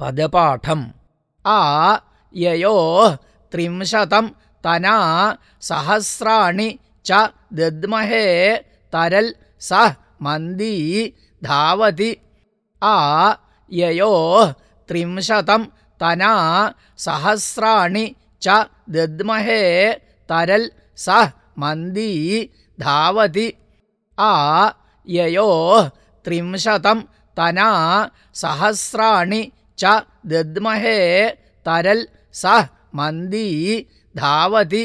പദപാഠം. ആ യയോ ത്രിംശതം തനാ സഹസ്രാണി ച ദദ്മഹേ തരൽ സ മന്ദീ ധാവതി. ആ യയോ ത്രിംശതം തനാ സഹസ്രാണി ച ദദ്മഹേ തരൽ സ മന്ദീ ധാവതി. ആ യയോ ത്രിംശതം തനാ സഹസ്രാണി ച ദദ്മഹേ തരൽ സഹ മന്ദീ ധാവതി